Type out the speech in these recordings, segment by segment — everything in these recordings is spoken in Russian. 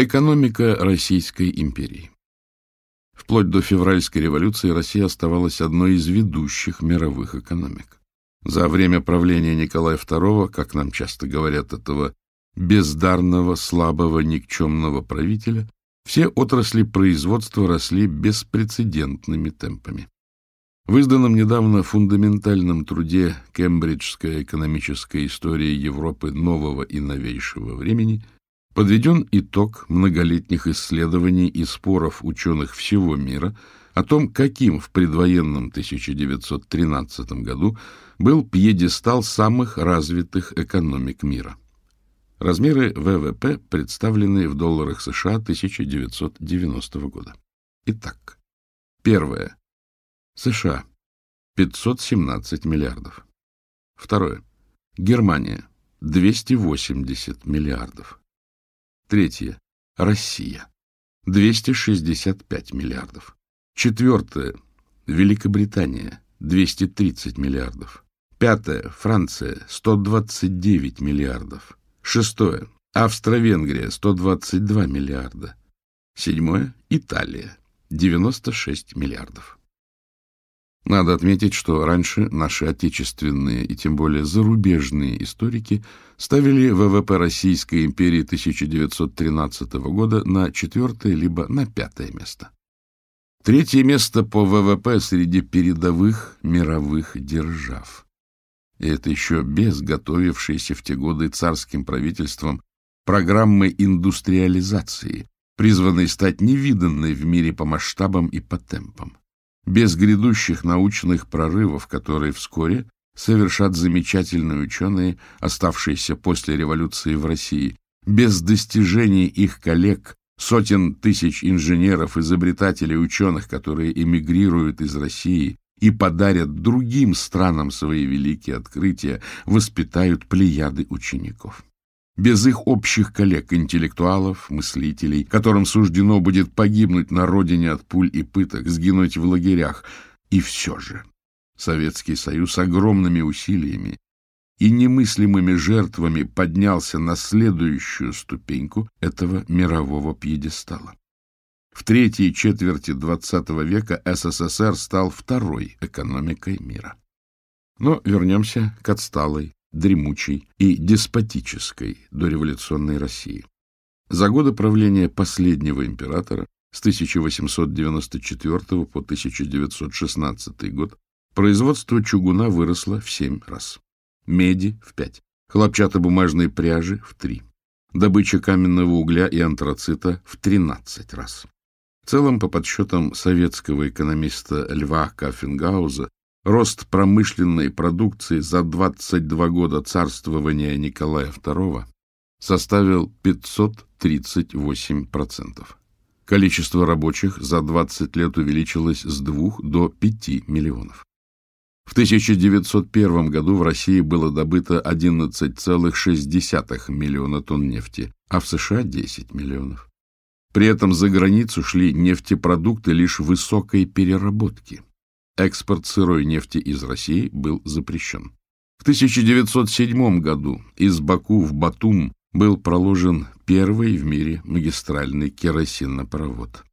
Экономика Российской империи. Вплоть до февральской революции Россия оставалась одной из ведущих мировых экономик. За время правления Николая II, как нам часто говорят этого бездарного, слабого, никчемного правителя, все отрасли производства росли беспрецедентными темпами. В изданном недавно фундаментальном труде «Кембриджская экономическая история Европы нового и новейшего времени» подведен итог многолетних исследований и споров ученых всего мира о том, каким в предвоенном 1913 году был пьедестал самых развитых экономик мира. Размеры ВВП представлены в долларах США 1990 года. Итак, первое. США 517 миллиардов. Второе. Германия 280 миллиардов. Третье. Россия. 265 миллиардов. Четвертое. Великобритания. 230 миллиардов. Пятое. Франция. 129 миллиардов. Шестое. Австро-Венгрия. 122 миллиарда. Седьмое. Италия. 96 миллиардов. Надо отметить, что раньше наши отечественные и тем более зарубежные историки ставили ВВП Российской империи 1913 года на четвертое либо на пятое место. Третье место по ВВП среди передовых мировых держав. И это еще без готовившейся в те годы царским правительством программы индустриализации, призванной стать невиданной в мире по масштабам и по темпам без грядущих научных прорывов, которые вскоре совершат замечательные ученые, оставшиеся после революции в России, без достижений их коллег, сотен тысяч инженеров, изобретателей, ученых, которые эмигрируют из России и подарят другим странам свои великие открытия, воспитают плеяды учеников без их общих коллег, интеллектуалов, мыслителей, которым суждено будет погибнуть на родине от пуль и пыток, сгинуть в лагерях. И все же Советский Союз огромными усилиями и немыслимыми жертвами поднялся на следующую ступеньку этого мирового пьедестала. В третьей четверти XX века СССР стал второй экономикой мира. Но вернемся к отсталой дремучей и деспотической дореволюционной России. За годы правления последнего императора с 1894 по 1916 год производство чугуна выросло в 7 раз, меди – в 5, хлопчатобумажной пряжи – в 3, добыча каменного угля и антрацита – в 13 раз. В целом, по подсчетам советского экономиста Льва Кафенгауза, Рост промышленной продукции за 22 года царствования Николая II составил 538%. Количество рабочих за 20 лет увеличилось с 2 до 5 миллионов. В 1901 году в России было добыто 11,6 миллиона тонн нефти, а в США 10 миллионов. При этом за границу шли нефтепродукты лишь высокой переработки – экспорт сырой нефти из России был запрещен. В 1907 году из Баку в Батум был проложен первый в мире магистральный керосинопровод.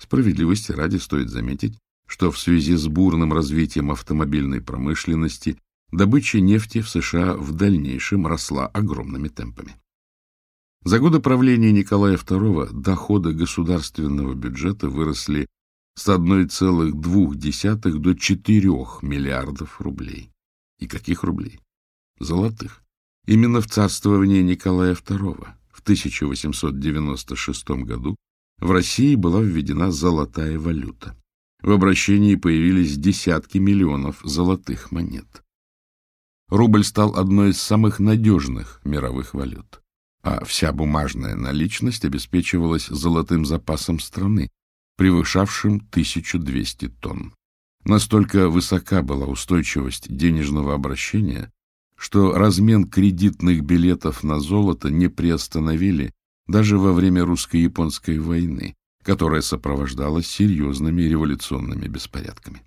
Справедливости ради стоит заметить, что в связи с бурным развитием автомобильной промышленности добыча нефти в США в дальнейшем росла огромными темпами. За годы правления Николая II доходы государственного бюджета выросли с 1,2 до 4 миллиардов рублей. И каких рублей? Золотых. Именно в царствовании Николая II в 1896 году в России была введена золотая валюта. В обращении появились десятки миллионов золотых монет. Рубль стал одной из самых надежных мировых валют, а вся бумажная наличность обеспечивалась золотым запасом страны, превышавшим 1200 тонн. Настолько высока была устойчивость денежного обращения, что размен кредитных билетов на золото не приостановили даже во время русско-японской войны, которая сопровождалась серьезными революционными беспорядками.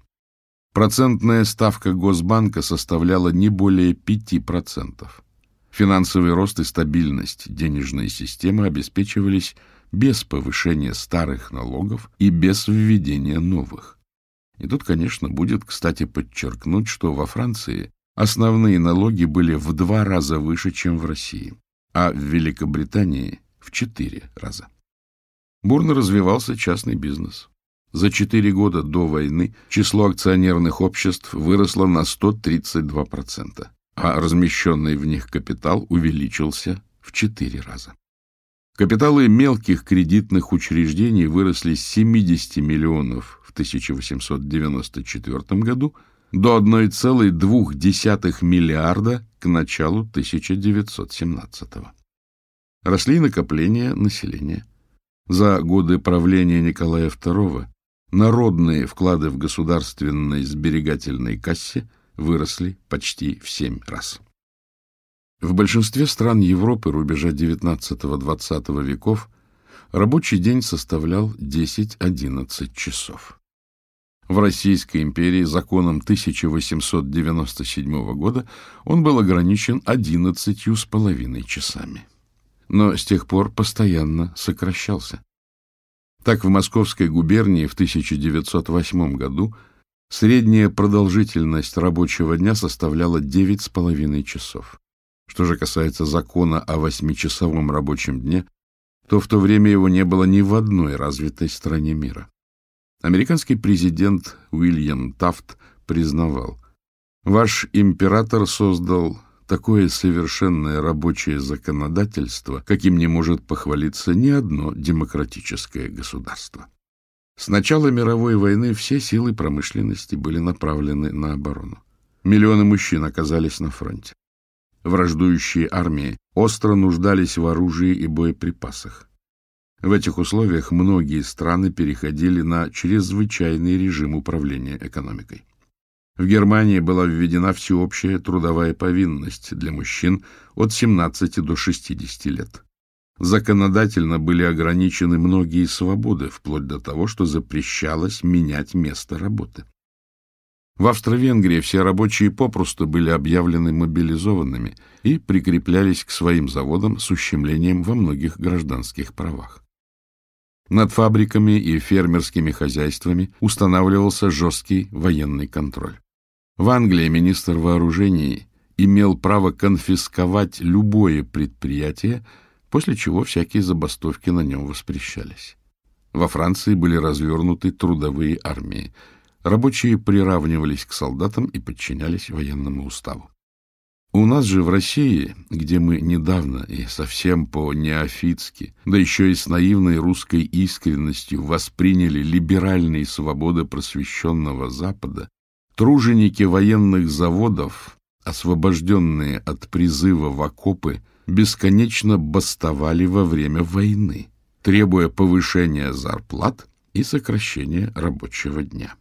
Процентная ставка Госбанка составляла не более 5%. Финансовый рост и стабильность денежной системы обеспечивались без повышения старых налогов и без введения новых. И тут, конечно, будет, кстати, подчеркнуть, что во Франции основные налоги были в два раза выше, чем в России, а в Великобритании в четыре раза. Бурно развивался частный бизнес. За четыре года до войны число акционерных обществ выросло на 132%, а размещенный в них капитал увеличился в четыре раза. Капиталы мелких кредитных учреждений выросли с 70 миллионов в 1894 году до 1,2 миллиарда к началу 1917 года. Росли накопления населения. За годы правления Николая II народные вклады в государственной сберегательной кассе выросли почти в 7 раз. В большинстве стран Европы рубежа XIX-XX веков рабочий день составлял 10-11 часов. В Российской империи законом 1897 года он был ограничен 11,5 часами. Но с тех пор постоянно сокращался. Так в Московской губернии в 1908 году средняя продолжительность рабочего дня составляла 9,5 часов. Что же касается закона о восьмичасовом рабочем дне, то в то время его не было ни в одной развитой стране мира. Американский президент Уильям Тафт признавал, «Ваш император создал такое совершенное рабочее законодательство, каким не может похвалиться ни одно демократическое государство». С начала мировой войны все силы промышленности были направлены на оборону. Миллионы мужчин оказались на фронте. Враждующие армии остро нуждались в оружии и боеприпасах. В этих условиях многие страны переходили на чрезвычайный режим управления экономикой. В Германии была введена всеобщая трудовая повинность для мужчин от 17 до 60 лет. Законодательно были ограничены многие свободы, вплоть до того, что запрещалось менять место работы. В Австро-Венгрии все рабочие попросту были объявлены мобилизованными и прикреплялись к своим заводам с ущемлением во многих гражданских правах. Над фабриками и фермерскими хозяйствами устанавливался жесткий военный контроль. В Англии министр вооружений имел право конфисковать любое предприятие, после чего всякие забастовки на нем воспрещались. Во Франции были развернуты трудовые армии – Рабочие приравнивались к солдатам и подчинялись военному уставу. У нас же в России, где мы недавно и совсем по-неофитски, да еще и с наивной русской искренностью восприняли либеральные свободы просвещенного Запада, труженики военных заводов, освобожденные от призыва в окопы, бесконечно бастовали во время войны, требуя повышения зарплат и сокращения рабочего дня.